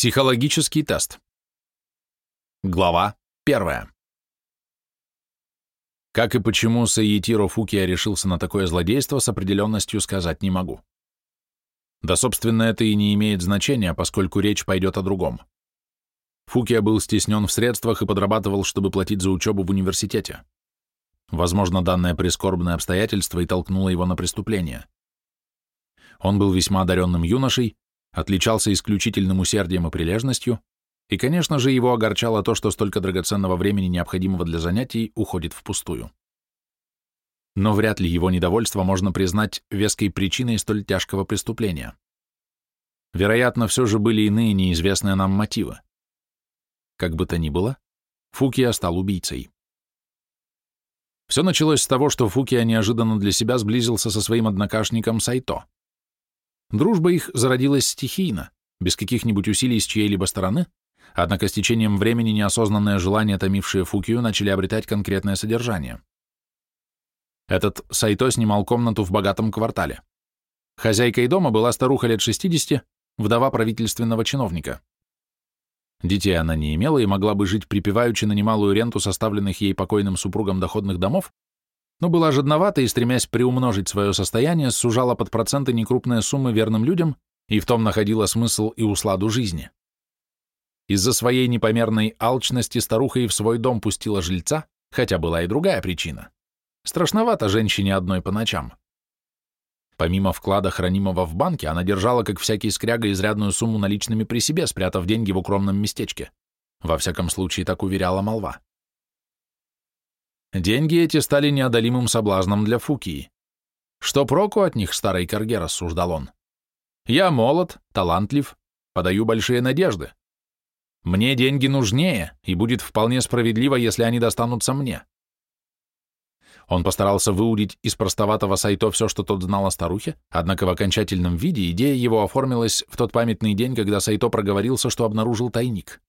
Психологический тест. Глава первая. Как и почему Саитиро Фукия решился на такое злодейство, с определенностью сказать не могу. Да, собственно, это и не имеет значения, поскольку речь пойдет о другом. Фукия был стеснен в средствах и подрабатывал, чтобы платить за учебу в университете. Возможно, данное прискорбное обстоятельство и толкнуло его на преступление. Он был весьма одаренным юношей, отличался исключительным усердием и прилежностью, и, конечно же, его огорчало то, что столько драгоценного времени, необходимого для занятий, уходит впустую. Но вряд ли его недовольство можно признать веской причиной столь тяжкого преступления. Вероятно, все же были иные неизвестные нам мотивы. Как бы то ни было, Фукия стал убийцей. Все началось с того, что Фукия неожиданно для себя сблизился со своим однокашником Сайто. Дружба их зародилась стихийно, без каких-нибудь усилий с чьей-либо стороны, однако с течением времени неосознанное желание, томившее Фукию, начали обретать конкретное содержание. Этот Сайто снимал комнату в богатом квартале. Хозяйкой дома была старуха лет 60, вдова правительственного чиновника. Детей она не имела и могла бы жить припеваючи на немалую ренту составленных ей покойным супругом доходных домов, но была жадновата и, стремясь приумножить свое состояние, сужала под проценты некрупные суммы верным людям и в том находила смысл и усладу жизни. Из-за своей непомерной алчности старуха и в свой дом пустила жильца, хотя была и другая причина. Страшновато женщине одной по ночам. Помимо вклада, хранимого в банке, она держала, как всякий скряга, изрядную сумму наличными при себе, спрятав деньги в укромном местечке. Во всяком случае, так уверяла молва. Деньги эти стали неодолимым соблазном для Фукии. Что проку от них, старый корге, рассуждал он. Я молод, талантлив, подаю большие надежды. Мне деньги нужнее, и будет вполне справедливо, если они достанутся мне. Он постарался выудить из простоватого сайта все, что тот знал о старухе, однако в окончательном виде идея его оформилась в тот памятный день, когда Сайто проговорился, что обнаружил тайник.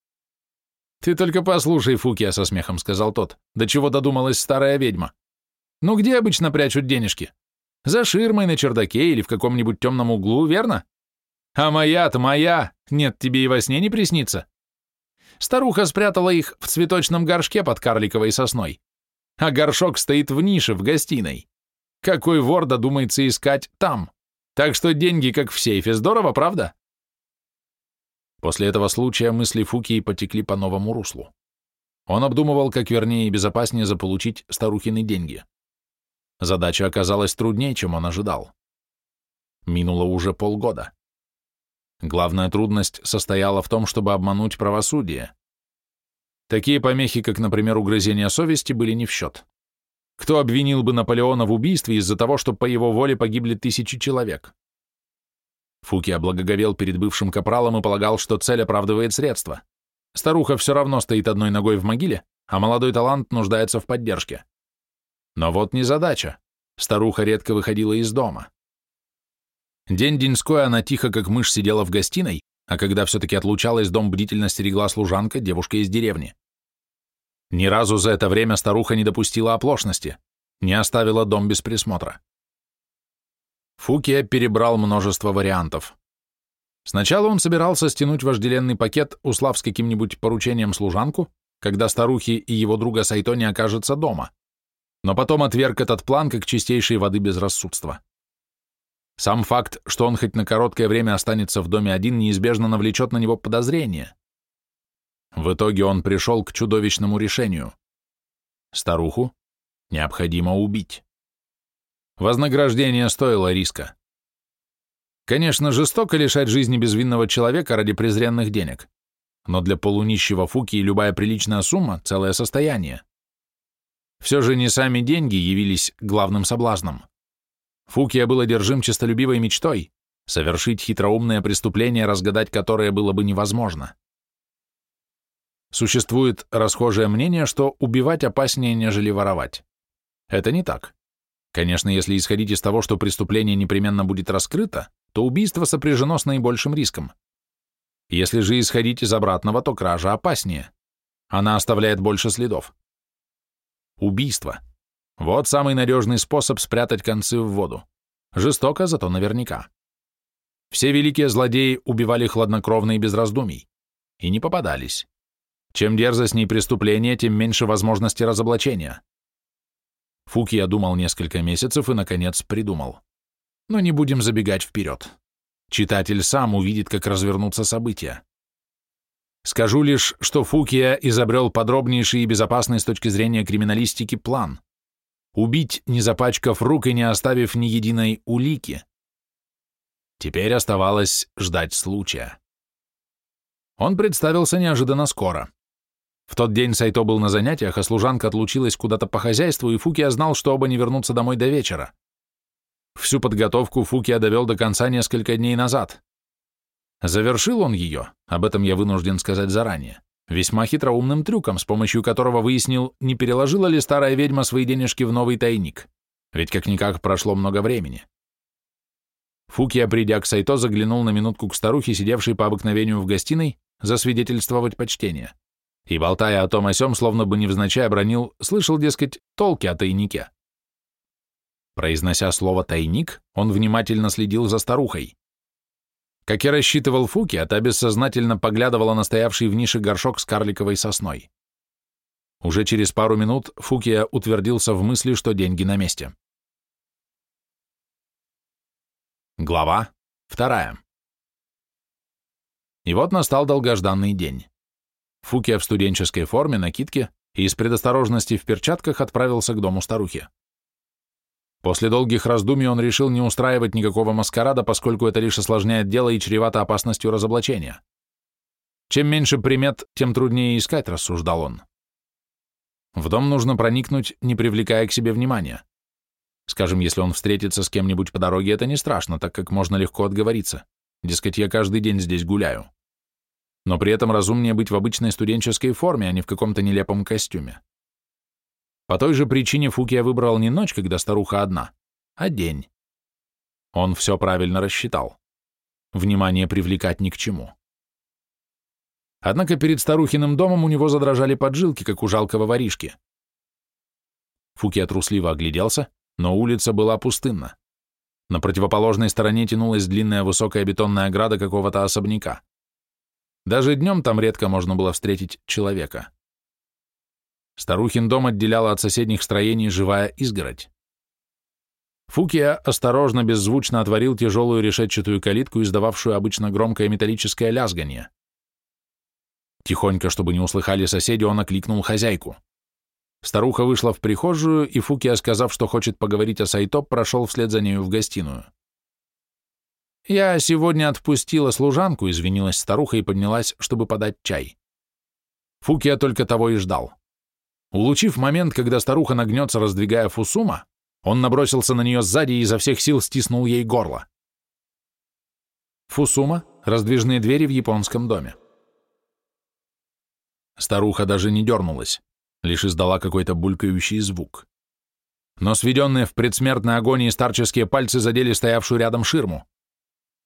«Ты только послушай, Фукия», — со смехом сказал тот, «до чего додумалась старая ведьма? Ну где обычно прячут денежки? За ширмой на чердаке или в каком-нибудь темном углу, верно? А моя-то моя, нет, тебе и во сне не приснится. Старуха спрятала их в цветочном горшке под карликовой сосной а горшок стоит в нише в гостиной. Какой вор додумается искать там? Так что деньги как в сейфе, здорово, правда? После этого случая мысли Фукии потекли по новому руслу. Он обдумывал, как вернее и безопаснее заполучить старухины деньги. Задача оказалась труднее, чем он ожидал. Минуло уже полгода. Главная трудность состояла в том, чтобы обмануть правосудие. Такие помехи, как, например, угрызение совести, были не в счет. Кто обвинил бы Наполеона в убийстве из-за того, что по его воле погибли тысячи человек? Фуки облагоговел перед бывшим капралом и полагал, что цель оправдывает средства. Старуха все равно стоит одной ногой в могиле, а молодой талант нуждается в поддержке. Но вот не задача. Старуха редко выходила из дома. День-деньской она тихо, как мышь, сидела в гостиной, а когда все-таки отлучалась, дом бдительно стерегла служанка, девушка из деревни. Ни разу за это время старуха не допустила оплошности, не оставила дом без присмотра. Фукия перебрал множество вариантов. Сначала он собирался стянуть вожделенный пакет, услав с каким-нибудь поручением служанку, когда старухи и его друга Сайто не окажутся дома, но потом отверг этот план как чистейшей воды безрассудства. Сам факт, что он хоть на короткое время останется в доме один, неизбежно навлечет на него подозрение. В итоге он пришел к чудовищному решению. Старуху необходимо убить. Вознаграждение стоило риска. Конечно, жестоко лишать жизни безвинного человека ради презренных денег, но для полунищего Фуки любая приличная сумма – целое состояние. Все же не сами деньги явились главным соблазном. Фукия был одержим честолюбивой мечтой – совершить хитроумное преступление, разгадать которое было бы невозможно. Существует расхожее мнение, что убивать опаснее, нежели воровать. Это не так. Конечно, если исходить из того, что преступление непременно будет раскрыто, то убийство сопряжено с наибольшим риском. Если же исходить из обратного, то кража опаснее. Она оставляет больше следов. Убийство. Вот самый надежный способ спрятать концы в воду. Жестоко, зато наверняка. Все великие злодеи убивали хладнокровно и без раздумий. и не попадались. Чем дерзостней преступление, тем меньше возможности разоблачения. Фукия думал несколько месяцев и, наконец, придумал. Но не будем забегать вперед. Читатель сам увидит, как развернутся события. Скажу лишь, что Фукия изобрел подробнейший и безопасный с точки зрения криминалистики план. Убить, не запачкав рук и не оставив ни единой улики. Теперь оставалось ждать случая. Он представился неожиданно скоро. В тот день Сайто был на занятиях, а служанка отлучилась куда-то по хозяйству, и Фукия знал, что оба не вернутся домой до вечера. Всю подготовку Фукия довел до конца несколько дней назад. Завершил он ее, об этом я вынужден сказать заранее, весьма хитроумным трюком, с помощью которого выяснил, не переложила ли старая ведьма свои денежки в новый тайник, ведь как-никак прошло много времени. Фукия, придя к Сайто, заглянул на минутку к старухе, сидевшей по обыкновению в гостиной, засвидетельствовать почтение. И, болтая о том о сём, словно бы невзначай обронил, слышал, дескать, толки о тайнике. Произнося слово «тайник», он внимательно следил за старухой. Как и рассчитывал Фуки, а та бессознательно поглядывала на стоявший в нише горшок с карликовой сосной. Уже через пару минут Фукия утвердился в мысли, что деньги на месте. Глава вторая. И вот настал долгожданный день. Фукия в студенческой форме, накидке и из предосторожности в перчатках отправился к дому старухи. После долгих раздумий он решил не устраивать никакого маскарада, поскольку это лишь осложняет дело и чревато опасностью разоблачения. Чем меньше примет, тем труднее искать, рассуждал он. В дом нужно проникнуть, не привлекая к себе внимания. Скажем, если он встретится с кем-нибудь по дороге, это не страшно, так как можно легко отговориться. Дескать, я каждый день здесь гуляю. Но при этом разумнее быть в обычной студенческой форме, а не в каком-то нелепом костюме. По той же причине Фукия выбрал не ночь, когда старуха одна, а день. Он все правильно рассчитал. Внимание привлекать ни к чему. Однако перед старухиным домом у него задрожали поджилки, как у жалкого воришки. Фукия трусливо огляделся, но улица была пустынна. На противоположной стороне тянулась длинная высокая бетонная ограда какого-то особняка. Даже днем там редко можно было встретить человека. Старухин дом отделяла от соседних строений живая изгородь. Фукия осторожно, беззвучно отворил тяжелую решетчатую калитку, издававшую обычно громкое металлическое лязганье. Тихонько, чтобы не услыхали соседи, он окликнул хозяйку. Старуха вышла в прихожую, и Фукия, сказав, что хочет поговорить о Сайто, прошел вслед за нею в гостиную. «Я сегодня отпустила служанку», — извинилась старуха и поднялась, чтобы подать чай. Фукия только того и ждал. Улучив момент, когда старуха нагнется, раздвигая Фусума, он набросился на нее сзади и изо всех сил стиснул ей горло. Фусума — раздвижные двери в японском доме. Старуха даже не дернулась, лишь издала какой-то булькающий звук. Но сведенные в предсмертной агонии старческие пальцы задели стоявшую рядом ширму.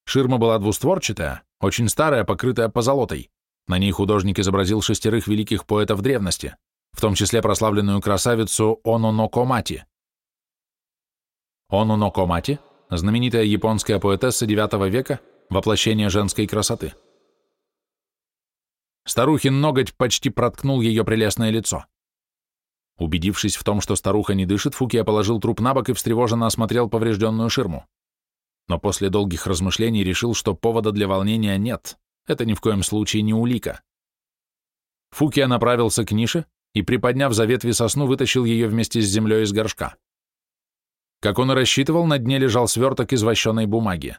Ширма была двустворчатая, очень старая, покрытая позолотой. На ней художник изобразил шестерых великих поэтов древности в том числе прославленную красавицу Ононо Комати. Ононо Комати – знаменитая японская поэтесса IX века, воплощение женской красоты. Старухин ноготь почти проткнул ее прелестное лицо. Убедившись в том, что старуха не дышит, Фукия положил труп на бок и встревоженно осмотрел поврежденную ширму. Но после долгих размышлений решил, что повода для волнения нет. Это ни в коем случае не улика. Фукия направился к нише, и, приподняв за ветви сосну, вытащил ее вместе с землей из горшка. Как он и рассчитывал, на дне лежал сверток из вощеной бумаги.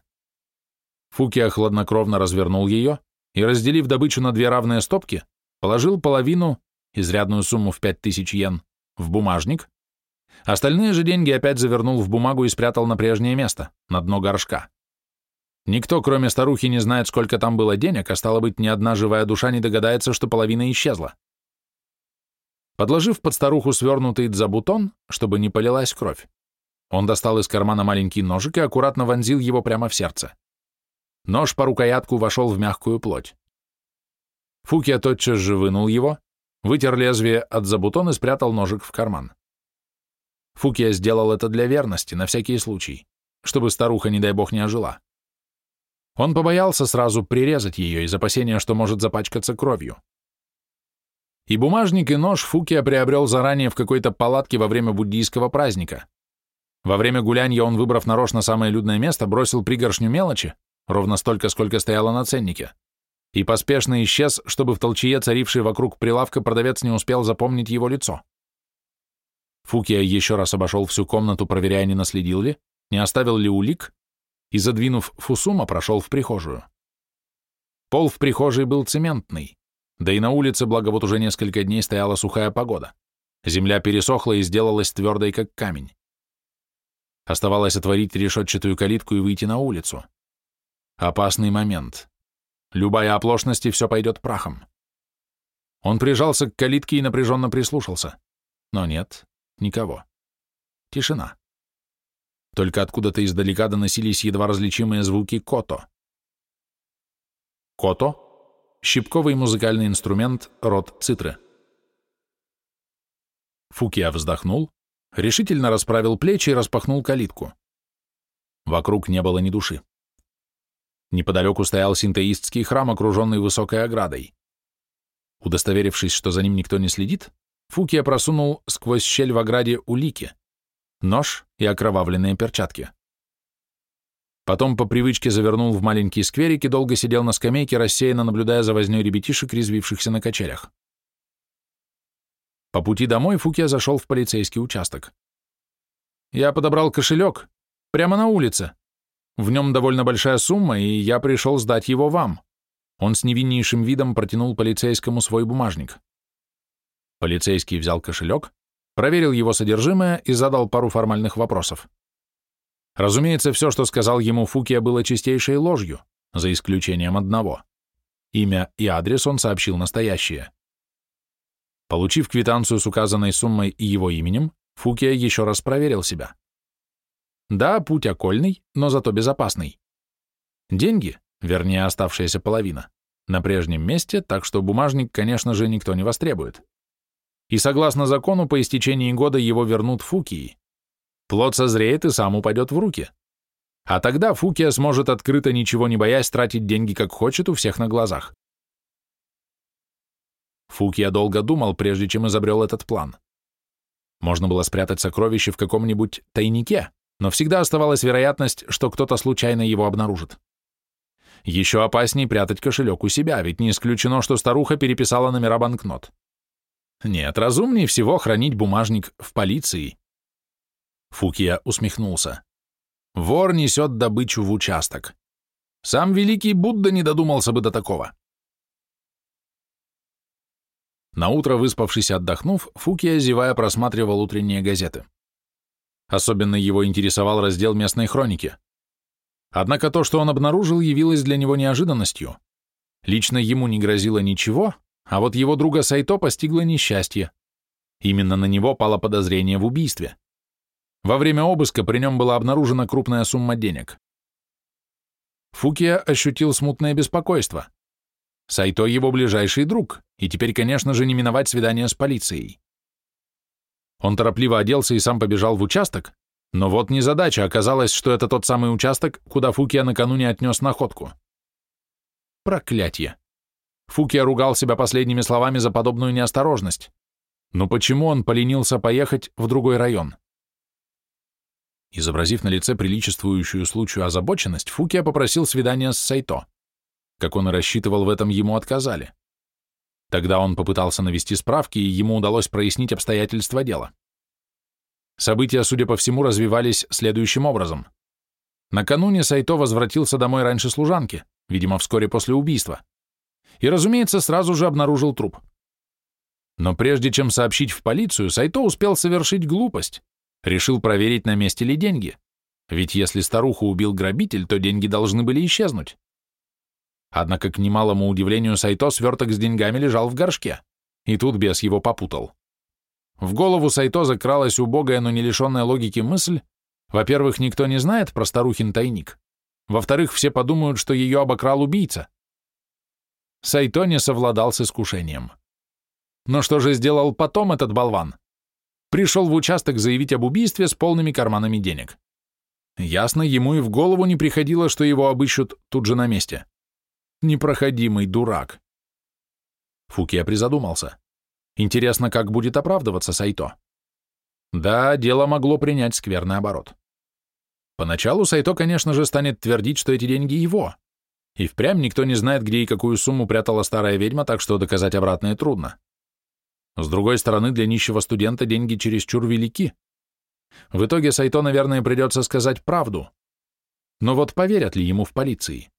Фукия хладнокровно развернул ее и, разделив добычу на две равные стопки, положил половину, изрядную сумму в пять тысяч йен, в бумажник, остальные же деньги опять завернул в бумагу и спрятал на прежнее место, на дно горшка. Никто, кроме старухи, не знает, сколько там было денег, а стало быть, ни одна живая душа не догадается, что половина исчезла. Подложив под старуху свернутый дзабутон, чтобы не полилась кровь, он достал из кармана маленький ножик и аккуратно вонзил его прямо в сердце. Нож по рукоятку вошел в мягкую плоть. Фукия тотчас же вынул его, вытер лезвие от забутон и спрятал ножик в карман. Фукия сделал это для верности, на всякий случай, чтобы старуха, не дай бог, не ожила. Он побоялся сразу прирезать ее из опасения, что может запачкаться кровью. И бумажник, и нож Фукия приобрел заранее в какой-то палатке во время буддийского праздника. Во время гулянья он, выбрав нарочно самое людное место, бросил пригоршню мелочи, ровно столько, сколько стояло на ценнике, и поспешно исчез, чтобы в толчье, царившей вокруг прилавка, продавец не успел запомнить его лицо. Фукия еще раз обошел всю комнату, проверяя, не наследил ли, не оставил ли улик, и, задвинув Фусума, прошел в прихожую. Пол в прихожей был цементный, да и на улице, благо вот уже несколько дней стояла сухая погода. Земля пересохла и сделалась твердой, как камень. Оставалось отворить решетчатую калитку и выйти на улицу. Опасный момент. Любая оплошность, и все пойдет прахом. Он прижался к калитке и напряженно прислушался. Но нет, никого. Тишина. Только откуда-то издалека доносились едва различимые звуки кото. Кото — щипковый музыкальный инструмент, род цитры. Фукия вздохнул, решительно расправил плечи и распахнул калитку. Вокруг не было ни души. Неподалеку стоял синтеистский храм, окруженный высокой оградой. Удостоверившись, что за ним никто не следит, Фукия просунул сквозь щель в ограде улики, нож и окровавленные перчатки. Потом по привычке завернул в маленький скверик и долго сидел на скамейке, рассеянно наблюдая за вознёй ребятишек, резвившихся на качелях. По пути домой Фукия зашел в полицейский участок. «Я подобрал кошелек. Прямо на улице. В нем довольно большая сумма, и я пришел сдать его вам». Он с невиннейшим видом протянул полицейскому свой бумажник. Полицейский взял кошелек, проверил его содержимое и задал пару формальных вопросов. Разумеется, все, что сказал ему Фукия, было чистейшей ложью, за исключением одного. Имя и адрес он сообщил настоящие. Получив квитанцию с указанной суммой и его именем, Фукия еще раз проверил себя. Да, путь окольный, но зато безопасный. Деньги, вернее оставшаяся половина, на прежнем месте, так что бумажник, конечно же, никто не востребует. И согласно закону, по истечении года его вернут Фукии. Плод созреет и сам упадет в руки. А тогда Фукия сможет открыто, ничего не боясь, тратить деньги как хочет у всех на глазах. Фукия долго думал, прежде чем изобрел этот план. Можно было спрятать сокровище в каком-нибудь тайнике, но всегда оставалась вероятность, что кто-то случайно его обнаружит. Еще опаснее прятать кошелек у себя, ведь не исключено, что старуха переписала номера банкнот. Нет, разумнее всего хранить бумажник в полиции. Фукия усмехнулся. Вор несет добычу в участок. Сам великий Будда не додумался бы до такого. Наутро, выспавшись и отдохнув, Фукия, зевая, просматривал утренние газеты. Особенно его интересовал раздел местной хроники. Однако то, что он обнаружил, явилось для него неожиданностью. Лично ему не грозило ничего, а вот его друга Сайто постигло несчастье. Именно на него пало подозрение в убийстве. Во время обыска при нем была обнаружена крупная сумма денег. Фукия ощутил смутное беспокойство. Сайто его ближайший друг, и теперь, конечно же, не миновать свидание с полицией. Он торопливо оделся и сам побежал в участок, но вот незадача, оказалось, что это тот самый участок, куда Фукия накануне отнес находку. Проклятье. Фукия ругал себя последними словами за подобную неосторожность. Но почему он поленился поехать в другой район? Изобразив на лице приличествующую случаю озабоченность, Фукия попросил свидания с Сайто. Как он и рассчитывал, в этом ему отказали. Тогда он попытался навести справки, и ему удалось прояснить обстоятельства дела. События, судя по всему, развивались следующим образом. Накануне Сайто возвратился домой раньше служанки, видимо, вскоре после убийства. И, разумеется, сразу же обнаружил труп. Но прежде чем сообщить в полицию, Сайто успел совершить глупость. Решил проверить, на месте ли деньги. Ведь если старуху убил грабитель, то деньги должны были исчезнуть. Однако, к немалому удивлению Сайто, сверток с деньгами лежал в горшке, и тут бес его попутал. В голову Сайто закралась убогая, но не лишенная логики мысль, во-первых, никто не знает про старухин тайник, во-вторых, все подумают, что ее обокрал убийца. Сайто не совладал с искушением. Но что же сделал потом этот болван? Пришел в участок заявить об убийстве с полными карманами денег. Ясно, ему и в голову не приходило, что его обыщут тут же на месте. Непроходимый дурак. Фукия призадумался. Интересно, как будет оправдываться Сайто? Да, дело могло принять скверный оборот. Поначалу Сайто, конечно же, станет твердить, что эти деньги его. И впрямь никто не знает, где и какую сумму прятала старая ведьма, так что доказать обратное трудно. С другой стороны, для нищего студента деньги чересчур велики. В итоге Сайто, наверное, придется сказать правду. Но вот поверят ли ему в полиции?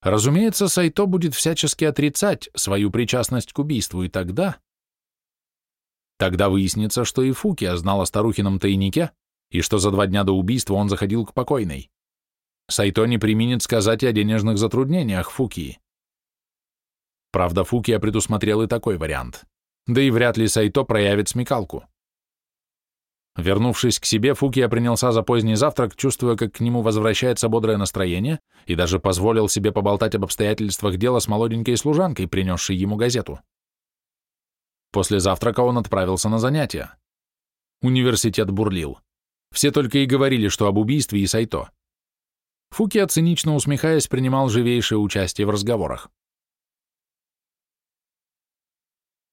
Разумеется, Сайто будет всячески отрицать свою причастность к убийству, и тогда... Тогда выяснится, что и Фуки знал о старухином тайнике, и что за два дня до убийства он заходил к покойной. Сайто не применит сказать и о денежных затруднениях Фукии. Правда, Фукия предусмотрел и такой вариант. Да и вряд ли Сайто проявит смекалку. Вернувшись к себе, Фукия принялся за поздний завтрак, чувствуя, как к нему возвращается бодрое настроение, и даже позволил себе поболтать об обстоятельствах дела с молоденькой служанкой, принесшей ему газету. После завтрака он отправился на занятия. Университет бурлил. Все только и говорили, что об убийстве и Сайто. Фукия, цинично усмехаясь, принимал живейшее участие в разговорах.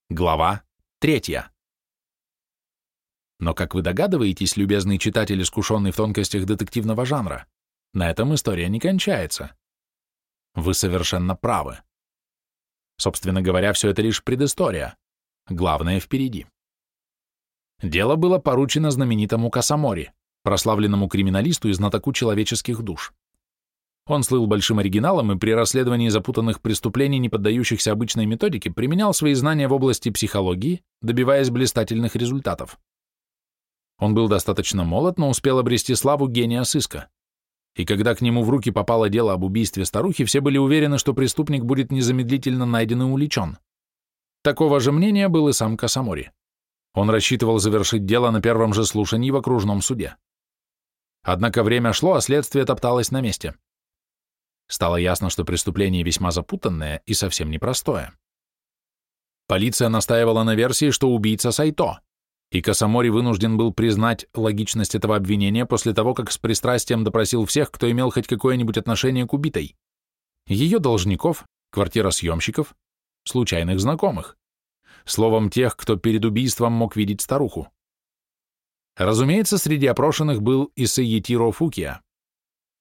Глава третья. Но, как вы догадываетесь, любезный читатель, искушенный в тонкостях детективного жанра, на этом история не кончается. Вы совершенно правы. Собственно говоря, все это лишь предыстория. Главное впереди. Дело было поручено знаменитому Касамори, прославленному криминалисту и знатоку человеческих душ. Он слыл большим оригиналом и при расследовании запутанных преступлений, не поддающихся обычной методике, применял свои знания в области психологии, добиваясь блистательных результатов. Он был достаточно молод, но успел обрести славу гения сыска. И когда к нему в руки попало дело об убийстве старухи, все были уверены, что преступник будет незамедлительно найден и уличен. Такого же мнения был и сам Касамори. Он рассчитывал завершить дело на первом же слушании в окружном суде. Однако время шло, а следствие топталось на месте. Стало ясно, что преступление весьма запутанное и совсем непростое. Полиция настаивала на версии, что убийца Сайто, и Касамори вынужден был признать логичность этого обвинения после того, как с пристрастием допросил всех, кто имел хоть какое-нибудь отношение к убитой. Ее должников, квартиросъемщиков, случайных знакомых. Словом, тех, кто перед убийством мог видеть старуху. Разумеется, среди опрошенных был и Саитиро Фукия.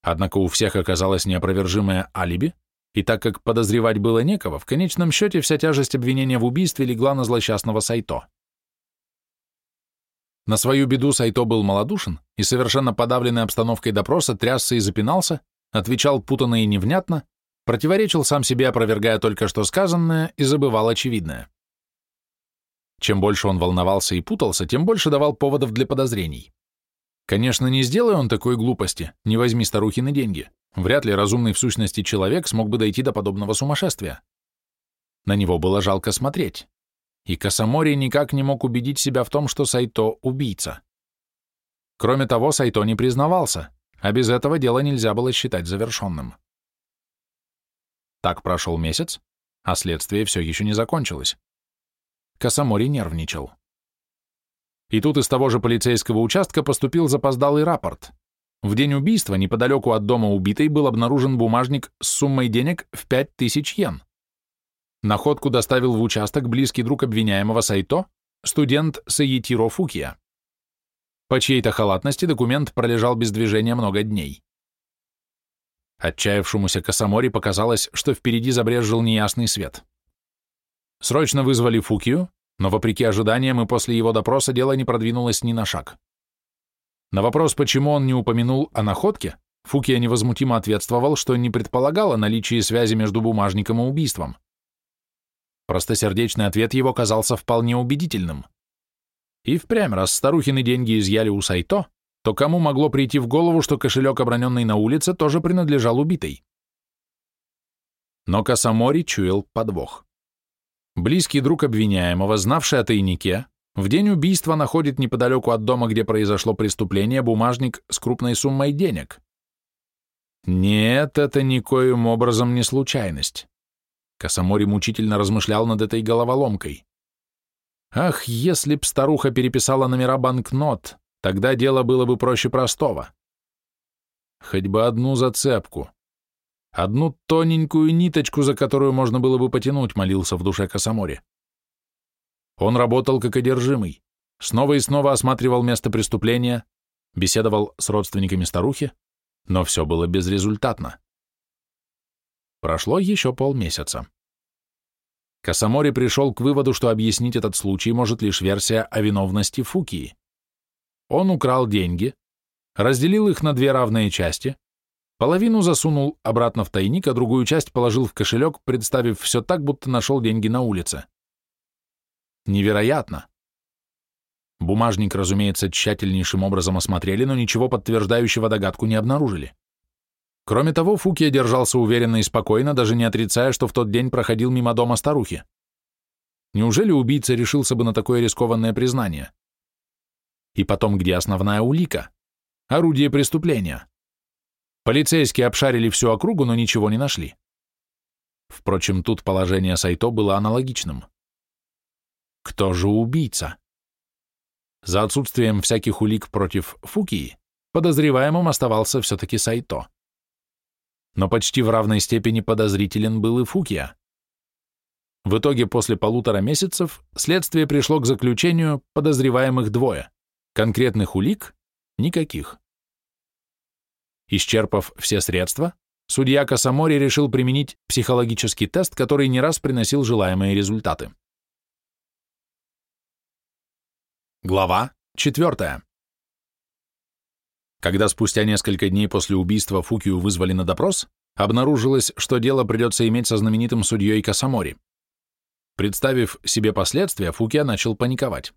Однако у всех оказалось неопровержимое алиби, и так как подозревать было некого, в конечном счете вся тяжесть обвинения в убийстве легла на злосчастного Сайто. На свою беду Сайто был малодушен и, совершенно подавленной обстановкой допроса, трясся и запинался, отвечал путанно и невнятно, противоречил сам себе, опровергая только что сказанное, и забывал очевидное. Чем больше он волновался и путался, тем больше давал поводов для подозрений. Конечно, не сделай он такой глупости, не возьми старухины деньги. Вряд ли разумный в сущности человек смог бы дойти до подобного сумасшествия. На него было жалко смотреть. И Касамори никак не мог убедить себя в том, что Сайто — убийца. Кроме того, Сайто не признавался, а без этого дело нельзя было считать завершенным. Так прошел месяц, а следствие все еще не закончилось. Косомори нервничал. И тут из того же полицейского участка поступил запоздалый рапорт. В день убийства неподалеку от дома убитой был обнаружен бумажник с суммой денег в 5000 йен. Находку доставил в участок близкий друг обвиняемого Сайто, студент Саитиро Фукия. По чьей-то халатности документ пролежал без движения много дней. Отчаявшемуся Косомори показалось, что впереди забрезжил неясный свет. Срочно вызвали Фукию, но, вопреки ожиданиям, и после его допроса дело не продвинулось ни на шаг. На вопрос, почему он не упомянул о находке, Фукия невозмутимо ответствовал, что не предполагал о наличии связи между бумажником и убийством. Простосердечный ответ его казался вполне убедительным. И впрямь, раз старухины деньги изъяли у Сайто, то кому могло прийти в голову, что кошелек, оброненный на улице, тоже принадлежал убитой? Но Касамори чуял подвох. Близкий друг обвиняемого, знавший о тайнике, в день убийства находит неподалеку от дома, где произошло преступление, бумажник с крупной суммой денег. Нет, это никоим образом не случайность. Косомори мучительно размышлял над этой головоломкой. Ах, если б старуха переписала номера банкнот, тогда дело было бы проще простого. Хоть бы одну зацепку. Одну тоненькую ниточку, за которую можно было бы потянуть, молился в душе Косомори. Он работал как одержимый, снова и снова осматривал место преступления, беседовал с родственниками старухи, но все было безрезультатно. Прошло еще полмесяца. Косомори пришел к выводу, что объяснить этот случай может лишь версия о виновности Фукии. Он украл деньги, разделил их на две равные части, половину засунул обратно в тайник, а другую часть положил в кошелек, представив все так, будто нашел деньги на улице. Невероятно. Бумажник, разумеется, тщательнейшим образом осмотрели, но ничего подтверждающего догадку не обнаружили. Кроме того, Фукия держался уверенно и спокойно, даже не отрицая, что в тот день проходил мимо дома старухи. Неужели убийца решился бы на такое рискованное признание? И потом, где основная улика? Орудие преступления. Полицейские обшарили всю округу, но ничего не нашли. Впрочем, тут положение Сайто было аналогичным. Кто же убийца? За отсутствием всяких улик против Фукии подозреваемым оставался все-таки Сайто. Но почти в равной степени подозрителен был и Фукия. В итоге после полутора месяцев следствие пришло к заключению подозреваемых двое, конкретных улик – никаких. Исчерпав все средства, судья Касамори решил применить психологический тест, который не раз приносил желаемые результаты. Глава 4. Когда спустя несколько дней после убийства Фукию вызвали на допрос, обнаружилось, что дело придется иметь со знаменитым судьей Касамори. Представив себе последствия, Фукия начал паниковать.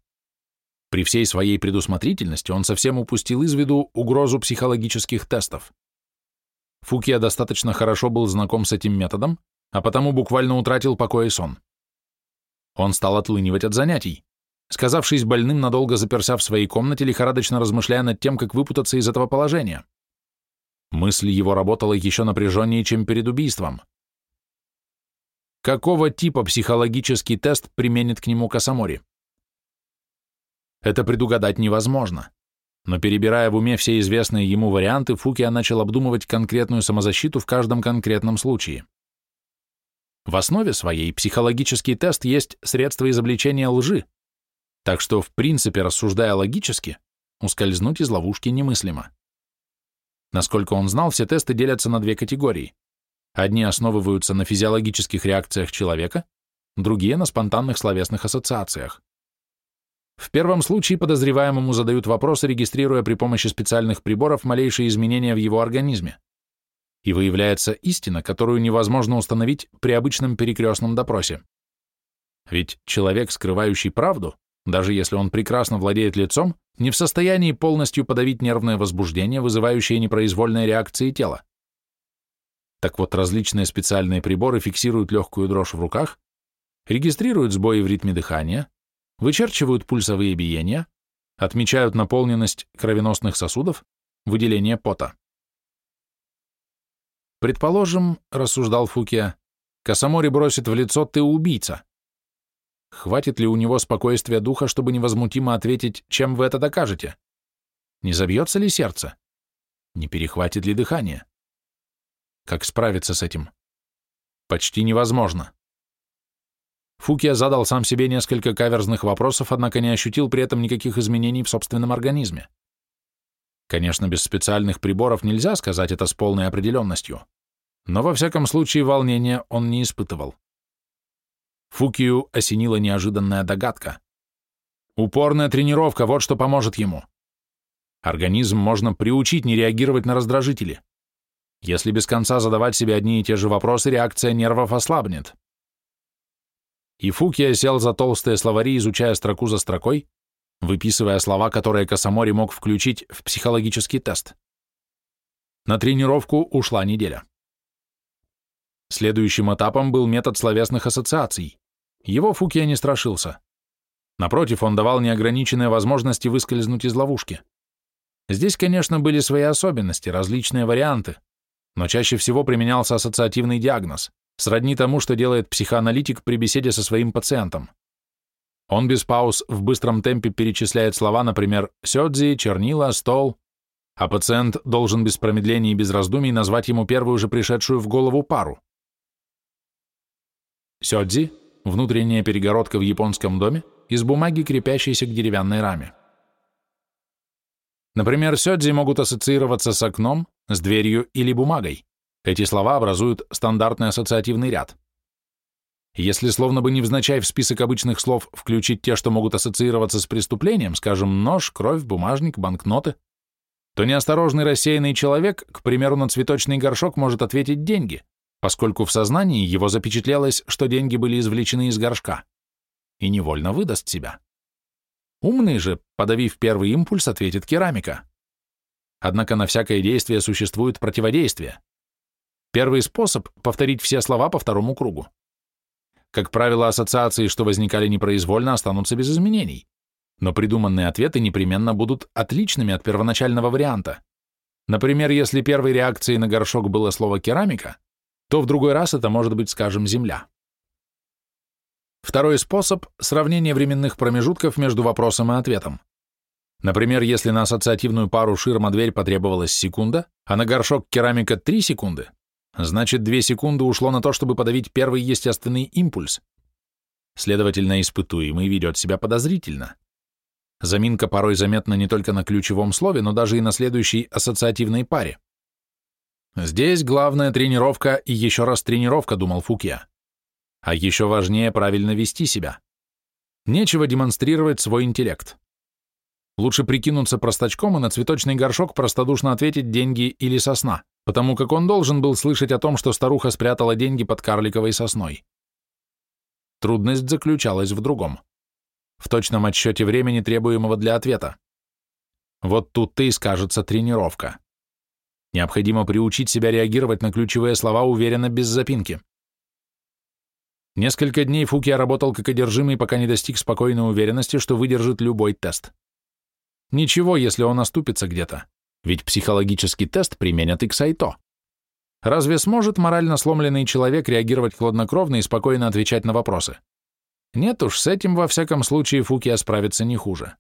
При всей своей предусмотрительности он совсем упустил из виду угрозу психологических тестов. Фукия достаточно хорошо был знаком с этим методом, а потому буквально утратил покой и сон. Он стал отлынивать от занятий сказавшись больным, надолго заперся в своей комнате, лихорадочно размышляя над тем, как выпутаться из этого положения. Мысль его работала еще напряженнее, чем перед убийством. Какого типа психологический тест применит к нему Касамори? Это предугадать невозможно. Но перебирая в уме все известные ему варианты, Фукия начал обдумывать конкретную самозащиту в каждом конкретном случае. В основе своей психологический тест есть средство изобличения лжи, так что, в принципе, рассуждая логически, ускользнуть из ловушки немыслимо. Насколько он знал, все тесты делятся на две категории. Одни основываются на физиологических реакциях человека, другие — на спонтанных словесных ассоциациях. В первом случае подозреваемому задают вопросы, регистрируя при помощи специальных приборов малейшие изменения в его организме. И выявляется истина, которую невозможно установить при обычном перекрестном допросе. Ведь человек, скрывающий правду, даже если он прекрасно владеет лицом, не в состоянии полностью подавить нервное возбуждение, вызывающее непроизвольные реакции тела. Так вот, различные специальные приборы фиксируют легкую дрожь в руках, регистрируют сбои в ритме дыхания, вычерчивают пульсовые биения, отмечают наполненность кровеносных сосудов, выделение пота. Предположим, рассуждал Фукия, Косомори бросит в лицо «ты убийца». Хватит ли у него спокойствия духа, чтобы невозмутимо ответить, чем вы это докажете? Не забьется ли сердце? Не перехватит ли дыхание? Как справиться с этим? Почти невозможно. Фукия задал сам себе несколько каверзных вопросов, однако не ощутил при этом никаких изменений в собственном организме. Конечно, без специальных приборов нельзя сказать это с полной определенностью, но во всяком случае волнения он не испытывал. Фукию осенила неожиданная догадка. Упорная тренировка, вот что поможет ему. Организм можно приучить не реагировать на раздражители. Если без конца задавать себе одни и те же вопросы, реакция нервов ослабнет. И Фукия сел за толстые словари, изучая строку за строкой, выписывая слова, которые Косомори мог включить в психологический тест. На тренировку ушла неделя. Следующим этапом был метод словесных ассоциаций. Его Фукия не страшился. Напротив, он давал неограниченные возможности выскользнуть из ловушки. Здесь, конечно, были свои особенности, различные варианты, но чаще всего применялся ассоциативный диагноз, сродни тому, что делает психоаналитик при беседе со своим пациентом. Он без пауз в быстром темпе перечисляет слова, например, «сёдзи», «чернила», «стол». а пациент должен без промедления и без раздумий назвать ему первую же пришедшую в голову пару. Сёдзи – внутренняя перегородка в японском доме из бумаги, крепящейся к деревянной раме. Например, сёдзи могут ассоциироваться с окном, с дверью или бумагой. Эти слова образуют стандартный ассоциативный ряд. Если словно бы невзначай в список обычных слов включить те, что могут ассоциироваться с преступлением, скажем, нож, кровь, бумажник, банкноты, то неосторожный рассеянный человек, к примеру, на цветочный горшок может ответить деньги, поскольку в сознании его запечатлелось, что деньги были извлечены из горшка, и невольно выдаст себя. Умный же, подавив первый импульс, ответит керамика. Однако на всякое действие существует противодействие. Первый способ — повторить все слова по второму кругу. Как правило, ассоциации, что возникали непроизвольно, останутся без изменений. Но придуманные ответы непременно будут отличными от первоначального варианта. Например, если первой реакцией на горшок было слово «керамика», то в другой раз это может быть, скажем, «земля». Второй способ – сравнение временных промежутков между вопросом и ответом. Например, если на ассоциативную пару ширма-дверь потребовалась секунда, а на горшок керамика 3 секунды, Значит, две секунды ушло на то, чтобы подавить первый естественный импульс. Следовательно, испытуемый ведет себя подозрительно. Заминка порой заметна не только на ключевом слове, но даже и на следующей ассоциативной паре. Здесь главная тренировка и еще раз тренировка, думал Фукья. А еще важнее правильно вести себя. Нечего демонстрировать свой интеллект. Лучше прикинуться простачком и на цветочный горшок простодушно ответить «деньги» или «сосна» потому как он должен был слышать о том, что старуха спрятала деньги под карликовой сосной. Трудность заключалась в другом. В точном отсчете времени, требуемого для ответа. Вот тут-то и скажется тренировка. Необходимо приучить себя реагировать на ключевые слова уверенно, без запинки. Несколько дней Фукия работал как одержимый, пока не достиг спокойной уверенности, что выдержит любой тест. Ничего, если он оступится где-то. Ведь психологический тест применят и к Сайто. Разве сможет морально сломленный человек реагировать хладнокровно и спокойно отвечать на вопросы? Нет уж, с этим во всяком случае Фукия справится не хуже.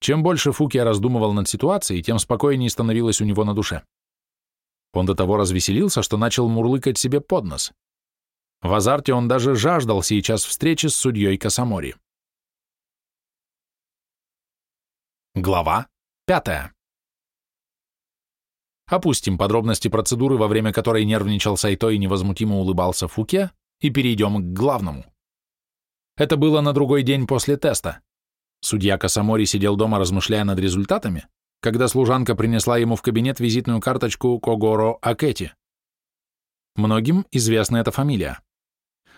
Чем больше Фукия раздумывал над ситуацией, тем спокойнее становилось у него на душе. Он до того развеселился, что начал мурлыкать себе под нос. В азарте он даже жаждал сейчас встречи с судьей Касамори. Глава пятая. Опустим подробности процедуры, во время которой нервничал Сайто и невозмутимо улыбался Фуке, и перейдем к главному. Это было на другой день после теста. Судья Касамори сидел дома, размышляя над результатами, когда служанка принесла ему в кабинет визитную карточку Когоро Акети. Многим известна эта фамилия.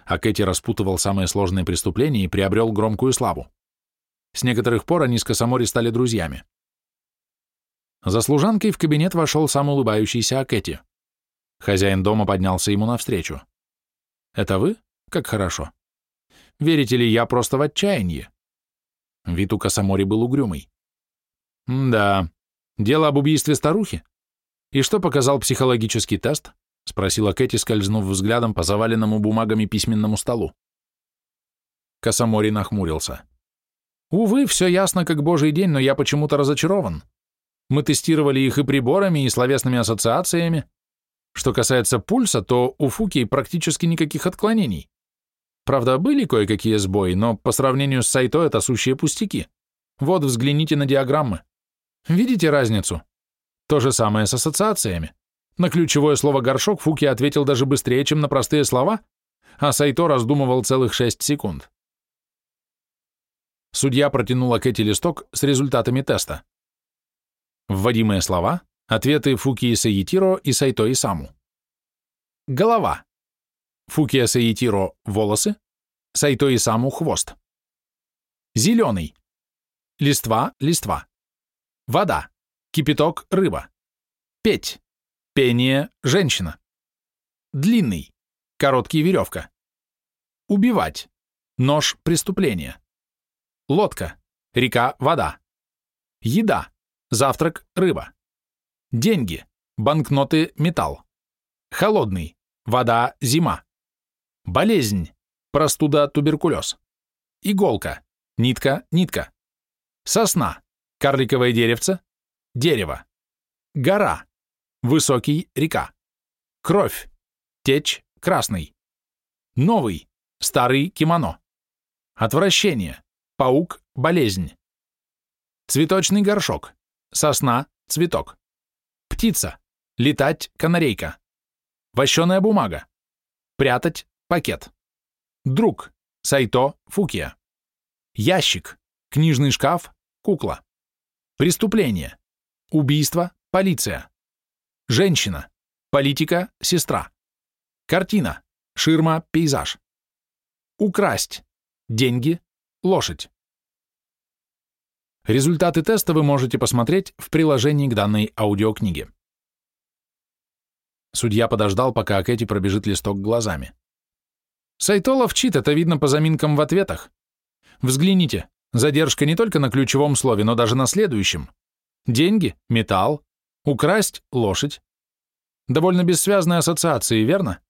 Акети распутывал самые сложные преступления и приобрел громкую славу. С некоторых пор они с Касамори стали друзьями. За служанкой в кабинет вошел сам улыбающийся Акэти. Хозяин дома поднялся ему навстречу. «Это вы? Как хорошо. Верите ли, я просто в отчаянии?» Вид у Косомори был угрюмый. «Да, дело об убийстве старухи. И что показал психологический тест?» — спросила Кэти, скользнув взглядом по заваленному бумагами письменному столу. Косомори нахмурился. «Увы, все ясно, как божий день, но я почему-то разочарован. Мы тестировали их и приборами, и словесными ассоциациями. Что касается пульса, то у Фуки практически никаких отклонений. Правда, были кое-какие сбои, но по сравнению с Сайто это сущие пустяки. Вот взгляните на диаграммы. Видите разницу? То же самое с ассоциациями. На ключевое слово «горшок» Фуки ответил даже быстрее, чем на простые слова, а Сайто раздумывал целых 6 секунд. Судья протянула Кэти листок с результатами теста. Вводимые слова, ответы Фукии Саитиро и Сайто Исаму. Голова. Фукия Саитиро – волосы, Сайто Исаму – хвост. Зеленый. Листва – листва. Вода. Кипяток – рыба. Петь. Пение – женщина. Длинный. Короткий – веревка. Убивать. Нож – преступление. Лодка. Река – вода. Еда. Завтрак – рыба. Деньги. Банкноты – металл. Холодный. Вода – зима. Болезнь. Простуда – туберкулез. Иголка. Нитка – нитка. Сосна. Карликовое деревце. дерево. Гора, высокий, река. Кровь, течь, красный. Новый, старый, кимоно. Отвращение, паук, болезнь. Цветочный горшок, сосна, цветок. Птица, летать, канарейка. Вощеная бумага. Прятать, пакет. Друг, сайто, фукия. Ящик, книжный шкаф, кукла. Преступление, убийство, полиция. Женщина, политика, сестра. Картина, ширма, пейзаж. Украсть, деньги, лошадь. Результаты теста вы можете посмотреть в приложении к данной аудиокниге. Судья подождал, пока Кэти пробежит листок глазами. Сайтолов чит, это видно по заминкам в ответах. Взгляните, задержка не только на ключевом слове, но даже на следующем. Деньги, металл, украсть, лошадь. Довольно бессвязные ассоциации, верно?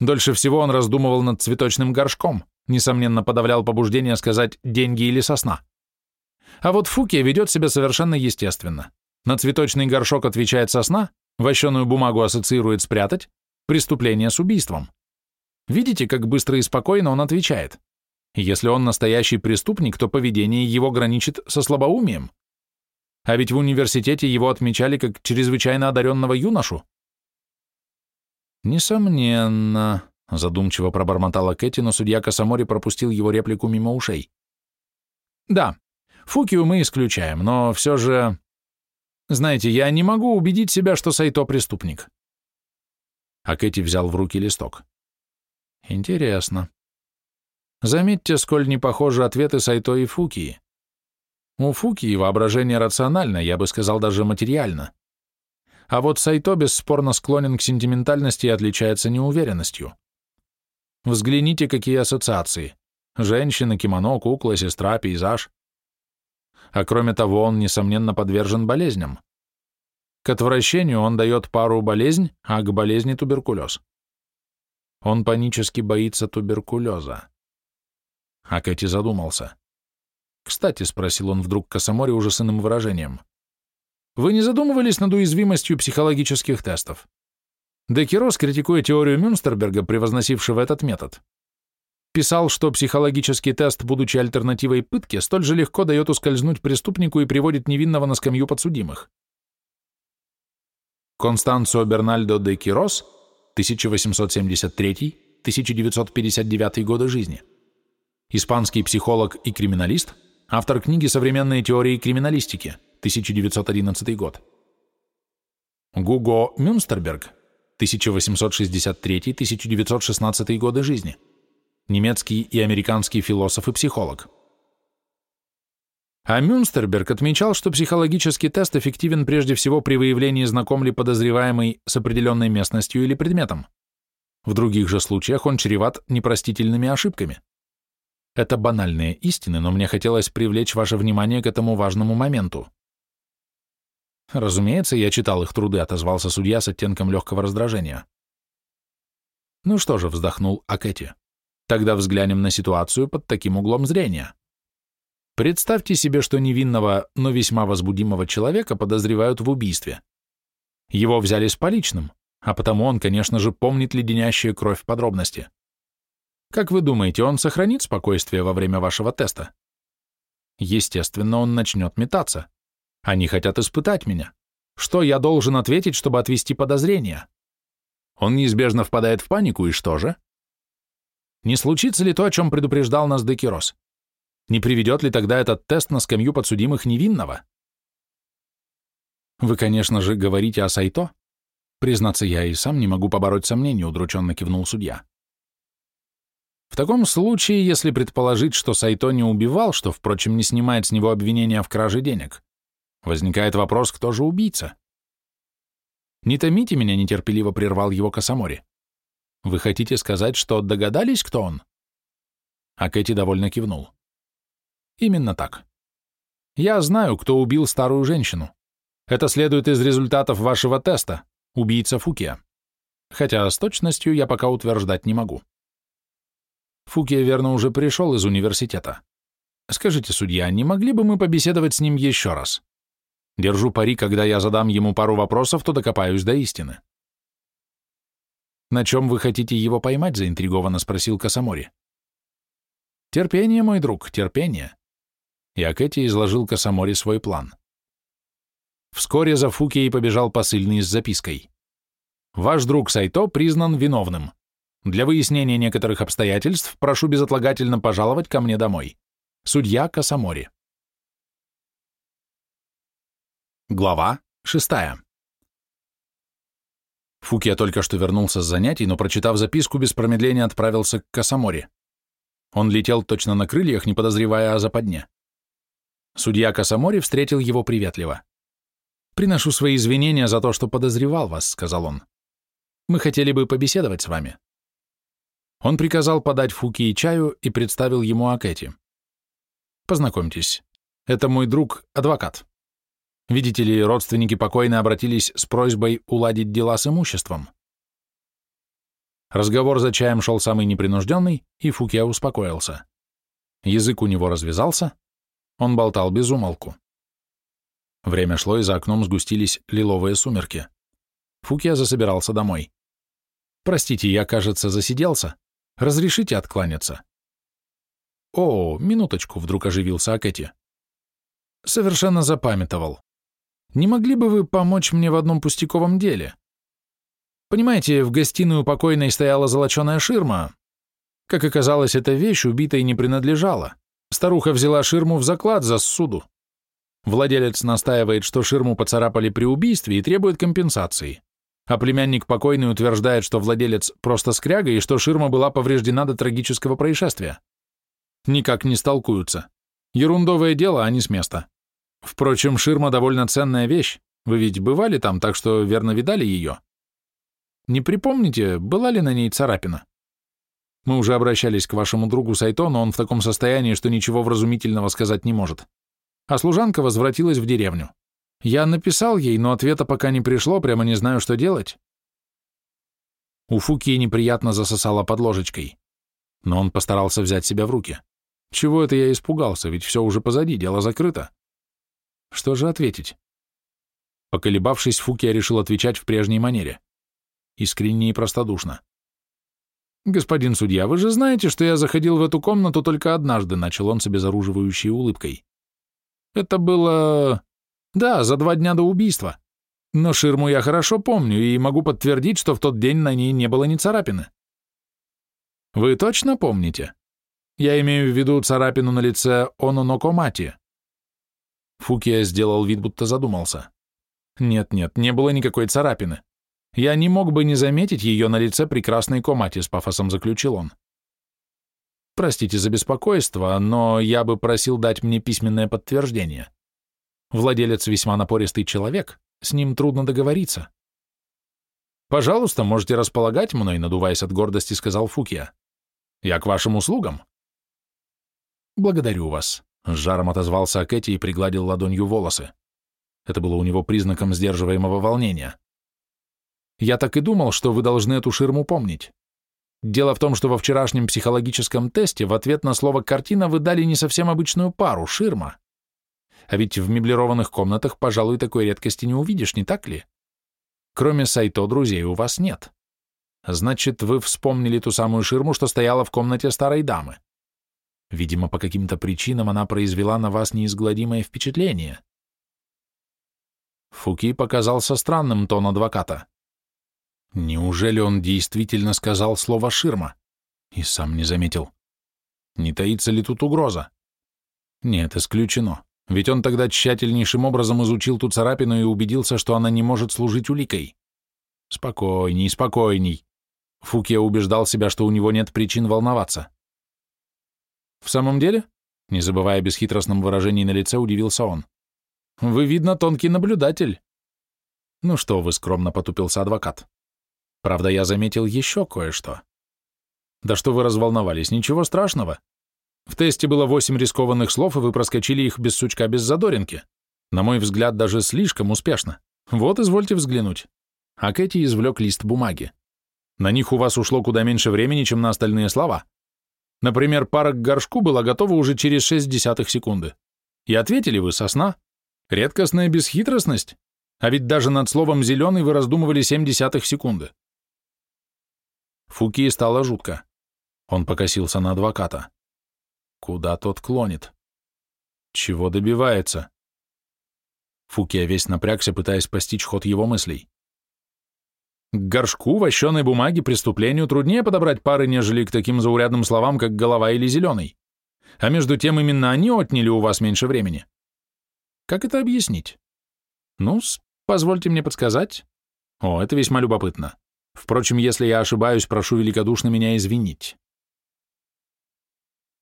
Дольше всего он раздумывал над цветочным горшком, несомненно подавлял побуждение сказать «деньги» или «сосна». А вот Фукия ведет себя совершенно естественно. На цветочный горшок отвечает сосна, Вощеную бумагу ассоциирует спрятать, преступление с убийством. Видите, как быстро и спокойно он отвечает? Если он настоящий преступник, то поведение его граничит со слабоумием. А ведь в университете его отмечали как чрезвычайно одаренного юношу. Несомненно, задумчиво пробормотала Кэти, но судья Касамори пропустил его реплику мимо ушей. Да, Фукию мы исключаем, но все же... Знаете, я не могу убедить себя, что Сайто преступник. А Кэти взял в руки листок. Интересно. Заметьте, сколь не похожи ответы Сайто и Фукии. У Фукии воображение рационально, я бы сказал, даже материально. А вот Сайто бесспорно склонен к сентиментальности и отличается неуверенностью. Взгляните, какие ассоциации. Женщина, кимоно, кукла, сестра, пейзаж а кроме того он, несомненно, подвержен болезням. К отвращению он дает пару болезнь, а к болезни туберкулез. Он панически боится туберкулеза. А Кэти задумался. «Кстати», — спросил он вдруг Косоморе уже с иным выражением, «вы не задумывались над уязвимостью психологических тестов? Декерос, критикуя теорию Мюнстерберга, превозносившего этот метод, писал, что психологический тест, будучи альтернативой пытке, столь же легко дает ускользнуть преступнику и приводит невинного на скамью подсудимых. Констанцо Бернальдо де Кирос, 1873-1959 годы жизни. Испанский психолог и криминалист, автор книги «Современные теории криминалистики», 1911 год. Гуго Мюнстерберг, 1863-1916 годы жизни немецкий и американский философ и психолог. А Мюнстерберг отмечал, что психологический тест эффективен прежде всего при выявлении знаком ли подозреваемый с определенной местностью или предметом. В других же случаях он чреват непростительными ошибками. Это банальные истины, но мне хотелось привлечь ваше внимание к этому важному моменту. Разумеется, я читал их труды, отозвался судья с оттенком легкого раздражения. Ну что же, вздохнул Акэти. Тогда взглянем на ситуацию под таким углом зрения. Представьте себе, что невинного, но весьма возбудимого человека подозревают в убийстве. Его взяли с поличным, а потому он, конечно же, помнит леденящие кровь подробности. Как вы думаете, он сохранит спокойствие во время вашего теста? Естественно, он начнет метаться. Они хотят испытать меня. Что я должен ответить, чтобы отвести подозрения? Он неизбежно впадает в панику, и что же? Не случится ли то, о чем предупреждал нас Декирос? Не приведет ли тогда этот тест на скамью подсудимых невинного? Вы, конечно же, говорите о Сайто? Признаться, я и сам не могу побороть сомнения, удрученно кивнул судья. В таком случае, если предположить, что Сайто не убивал, что, впрочем, не снимает с него обвинения в краже денег, возникает вопрос, кто же убийца? Не томите меня, нетерпеливо прервал его Косомори. Вы хотите сказать, что догадались, кто он? А Кэти довольно кивнул. Именно так. Я знаю, кто убил старую женщину. Это следует из результатов вашего теста, убийца Фукия. Хотя с точностью я пока утверждать не могу. Фукия, верно, уже пришел из университета. Скажите, судья, не могли бы мы побеседовать с ним еще раз? Держу пари, когда я задам ему пару вопросов, то докопаюсь до истины. «На чем вы хотите его поймать?» — заинтригованно спросил Косомори. «Терпение, мой друг, терпение». И Акэти изложил Косомори свой план. Вскоре за Фукией побежал посыльный с запиской. «Ваш друг Сайто признан виновным. Для выяснения некоторых обстоятельств прошу безотлагательно пожаловать ко мне домой. Судья Косомори». Глава шестая. Фукия только что вернулся с занятий, но, прочитав записку, без промедления отправился к Косоморе. Он летел точно на крыльях, не подозревая о западне. Судья Косомори встретил его приветливо. «Приношу свои извинения за то, что подозревал вас», — сказал он. «Мы хотели бы побеседовать с вами». Он приказал подать Фукии чаю и представил ему Акэти. «Познакомьтесь, это мой друг, адвокат». Видите ли, родственники покойной обратились с просьбой уладить дела с имуществом. Разговор за чаем шел самый непринужденный, и Фукия успокоился. Язык у него развязался, он болтал без умолку. Время шло, и за окном сгустились лиловые сумерки. Фукия засобирался домой. «Простите, я, кажется, засиделся. Разрешите откланяться?» «О, минуточку», — вдруг оживился Акэти. «Совершенно запамятовал. Не могли бы вы помочь мне в одном пустяковом деле? Понимаете, в гостиную покойной стояла золоченая ширма. Как оказалось, эта вещь убитой не принадлежала. Старуха взяла ширму в заклад за суду. Владелец настаивает, что ширму поцарапали при убийстве и требует компенсации. А племянник покойный утверждает, что владелец просто скряга и что ширма была повреждена до трагического происшествия. Никак не столкуются. Ерундовое дело, а не с места. Впрочем, ширма довольно ценная вещь. Вы ведь бывали там, так что верно видали ее. Не припомните, была ли на ней царапина? Мы уже обращались к вашему другу Сайто, но он в таком состоянии, что ничего вразумительного сказать не может. А служанка возвратилась в деревню. Я написал ей, но ответа пока не пришло, прямо не знаю, что делать. У Фуки неприятно засосала под ложечкой. Но он постарался взять себя в руки. Чего это я испугался, ведь все уже позади, дело закрыто. Что же ответить? Поколебавшись, Фукия решил отвечать в прежней манере. Искренне и простодушно. «Господин судья, вы же знаете, что я заходил в эту комнату только однажды», начал он с обезоруживающей улыбкой. «Это было... да, за два дня до убийства. Но ширму я хорошо помню и могу подтвердить, что в тот день на ней не было ни царапины». «Вы точно помните?» «Я имею в виду царапину на лице Ононокомати». Фукия сделал вид, будто задумался. Нет-нет, не было никакой царапины. Я не мог бы не заметить ее на лице прекрасной комати, с пафосом заключил он. Простите за беспокойство, но я бы просил дать мне письменное подтверждение. Владелец весьма напористый человек, с ним трудно договориться. Пожалуйста, можете располагать мной, надуваясь от гордости, сказал Фукия. Я к вашим услугам. Благодарю вас. С жаром отозвался Акэти и пригладил ладонью волосы. Это было у него признаком сдерживаемого волнения. «Я так и думал, что вы должны эту ширму помнить. Дело в том, что во вчерашнем психологическом тесте в ответ на слово «картина» вы дали не совсем обычную пару — ширма. А ведь в меблированных комнатах, пожалуй, такой редкости не увидишь, не так ли? Кроме Сайто друзей у вас нет. Значит, вы вспомнили ту самую ширму, что стояла в комнате старой дамы. Видимо, по каким-то причинам она произвела на вас неизгладимое впечатление. Фуки показался странным тон адвоката. Неужели он действительно сказал слово «ширма»? И сам не заметил. Не таится ли тут угроза? Нет, исключено. Ведь он тогда тщательнейшим образом изучил ту царапину и убедился, что она не может служить уликой. Спокойней, спокойней. Фукия убеждал себя, что у него нет причин волноваться. «В самом деле?» Не забывая бесхитростном выражении на лице, удивился он. «Вы, видно, тонкий наблюдатель». «Ну что вы», — скромно потупился адвокат. «Правда, я заметил еще кое-что». «Да что вы разволновались, ничего страшного. В тесте было восемь рискованных слов, и вы проскочили их без сучка, без задоринки. На мой взгляд, даже слишком успешно. Вот, извольте взглянуть». А Кэти извлек лист бумаги. На них у вас ушло куда меньше времени, чем на остальные слова. Например, пара к горшку была готова уже через 6 десятых секунды. И ответили вы со сна. Редкостная бесхитростность? А ведь даже над словом «зеленый» вы раздумывали семь десятых секунды. Фуки стало жутко. Он покосился на адвоката. Куда тот клонит? Чего добивается? Фукия весь напрягся, пытаясь постичь ход его мыслей. К горшку вощеной бумаги преступлению труднее подобрать пары, нежели к таким заурядным словам, как «голова» или «зеленый». А между тем именно они отняли у вас меньше времени. Как это объяснить? ну позвольте мне подсказать. О, это весьма любопытно. Впрочем, если я ошибаюсь, прошу великодушно меня извинить.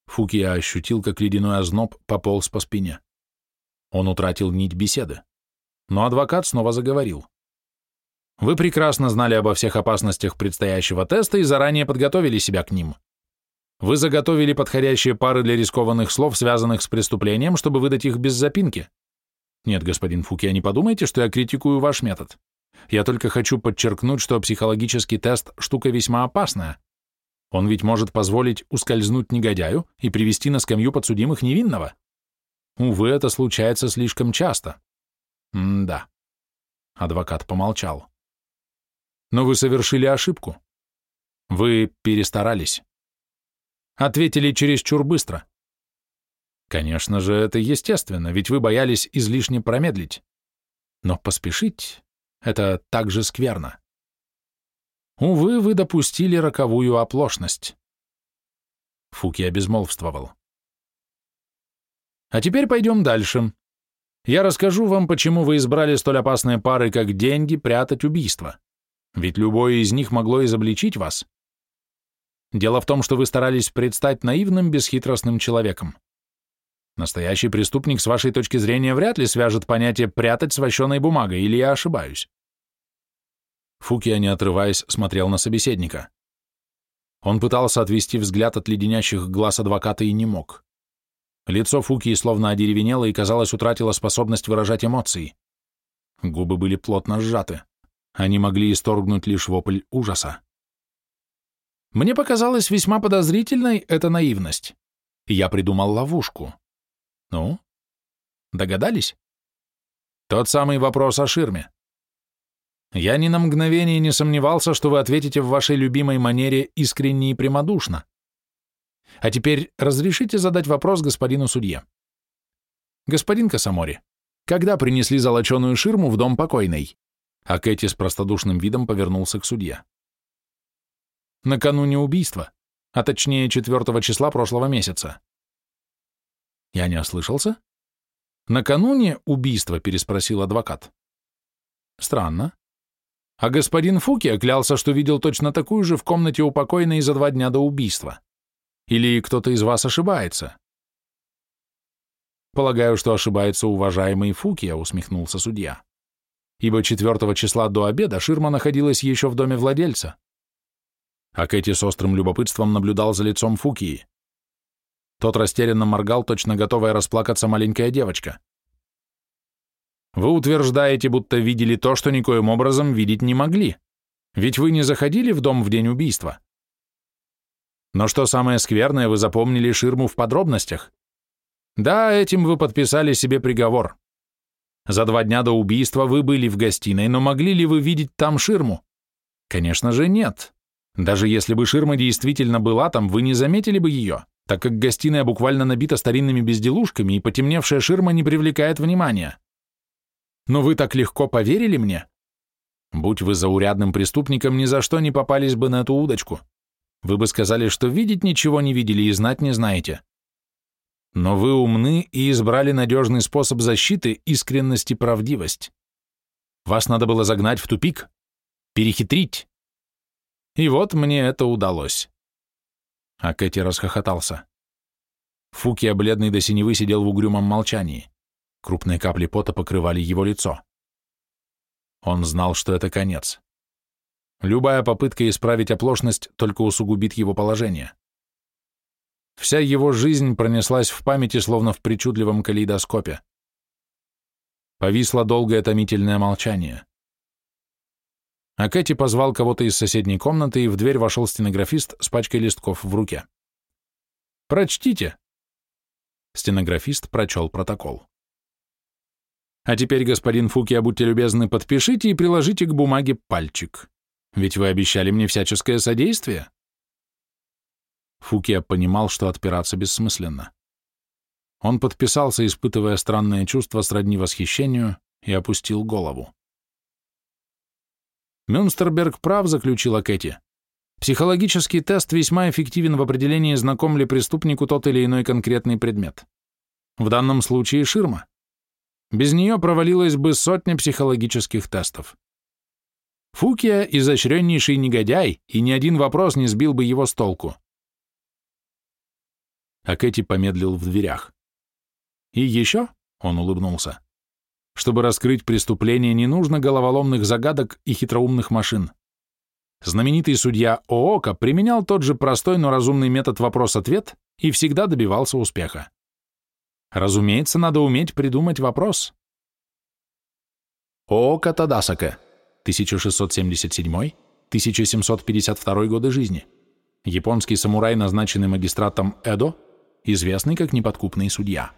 Фукия ощутил, как ледяной озноб пополз по спине. Он утратил нить беседы. Но адвокат снова заговорил. Вы прекрасно знали обо всех опасностях предстоящего теста и заранее подготовили себя к ним. Вы заготовили подходящие пары для рискованных слов, связанных с преступлением, чтобы выдать их без запинки. Нет, господин Фукия, не подумайте, что я критикую ваш метод. Я только хочу подчеркнуть, что психологический тест – штука весьма опасная. Он ведь может позволить ускользнуть негодяю и привести на скамью подсудимых невинного. Увы, это случается слишком часто. М-да. Адвокат помолчал. Но вы совершили ошибку. Вы перестарались. Ответили чересчур быстро. Конечно же, это естественно, ведь вы боялись излишне промедлить. Но поспешить — это также скверно. Увы, вы допустили роковую оплошность. Фуки обезмолвствовал. А теперь пойдем дальше. Я расскажу вам, почему вы избрали столь опасные пары, как деньги, прятать убийство. Ведь любое из них могло изобличить вас. Дело в том, что вы старались предстать наивным, бесхитростным человеком. Настоящий преступник, с вашей точки зрения, вряд ли свяжет понятие «прятать с вощеной бумагой», или я ошибаюсь? Фукия, не отрываясь, смотрел на собеседника. Он пытался отвести взгляд от леденящих глаз адвоката и не мог. Лицо Фукии словно одеревенело и, казалось, утратило способность выражать эмоции. Губы были плотно сжаты. Они могли исторгнуть лишь вопль ужаса. Мне показалась весьма подозрительной эта наивность. Я придумал ловушку. Ну? Догадались? Тот самый вопрос о ширме. Я ни на мгновение не сомневался, что вы ответите в вашей любимой манере искренне и прямодушно. А теперь разрешите задать вопрос господину судье. Господин Косомори, когда принесли золоченую ширму в дом покойной? А Кэти с простодушным видом повернулся к судье. Накануне убийства, а точнее 4 числа прошлого месяца. Я не ослышался? Накануне убийства, переспросил адвокат. Странно. А господин Фуки оклялся, что видел точно такую же в комнате у покойной за два дня до убийства. Или кто-то из вас ошибается? Полагаю, что ошибается уважаемый Фукия, усмехнулся судья ибо 4 числа до обеда ширма находилась еще в доме владельца. А Кэти с острым любопытством наблюдал за лицом Фукии. Тот растерянно моргал, точно готовая расплакаться маленькая девочка. «Вы утверждаете, будто видели то, что никоим образом видеть не могли. Ведь вы не заходили в дом в день убийства. Но что самое скверное, вы запомнили ширму в подробностях. Да, этим вы подписали себе приговор. За два дня до убийства вы были в гостиной, но могли ли вы видеть там ширму? Конечно же нет. Даже если бы ширма действительно была там, вы не заметили бы ее, так как гостиная буквально набита старинными безделушками, и потемневшая ширма не привлекает внимания. Но вы так легко поверили мне? Будь вы заурядным преступником, ни за что не попались бы на эту удочку. Вы бы сказали, что видеть ничего не видели и знать не знаете. Но вы умны и избрали надежный способ защиты, искренность и правдивость. Вас надо было загнать в тупик, перехитрить. И вот мне это удалось. А Кэти расхохотался. Фукия, бледный до синевы, сидел в угрюмом молчании. Крупные капли пота покрывали его лицо. Он знал, что это конец. Любая попытка исправить оплошность только усугубит его положение. Вся его жизнь пронеслась в памяти, словно в причудливом калейдоскопе. Повисло долгое томительное молчание. А Кэти позвал кого-то из соседней комнаты, и в дверь вошел стенографист с пачкой листков в руке. «Прочтите!» Стенографист прочел протокол. А теперь, господин Фукия, будьте любезны, подпишите и приложите к бумаге пальчик. Ведь вы обещали мне всяческое содействие. Фукия понимал, что отпираться бессмысленно. Он подписался, испытывая странное чувство сродни восхищению, и опустил голову. Мюнстерберг прав, заключила Кэти. Психологический тест весьма эффективен в определении, знаком ли преступнику тот или иной конкретный предмет. В данном случае ширма. Без нее провалилась бы сотня психологических тестов. Фукия – изощреннейший негодяй, и ни один вопрос не сбил бы его с толку. А Кэти помедлил в дверях. «И еще?» — он улыбнулся. «Чтобы раскрыть преступление, не нужно головоломных загадок и хитроумных машин. Знаменитый судья ООКа применял тот же простой, но разумный метод вопрос-ответ и всегда добивался успеха. Разумеется, надо уметь придумать вопрос». Оока Тадасака, 1677-1752 годы жизни. Японский самурай, назначенный магистратом Эдо, известный как неподкупный судья.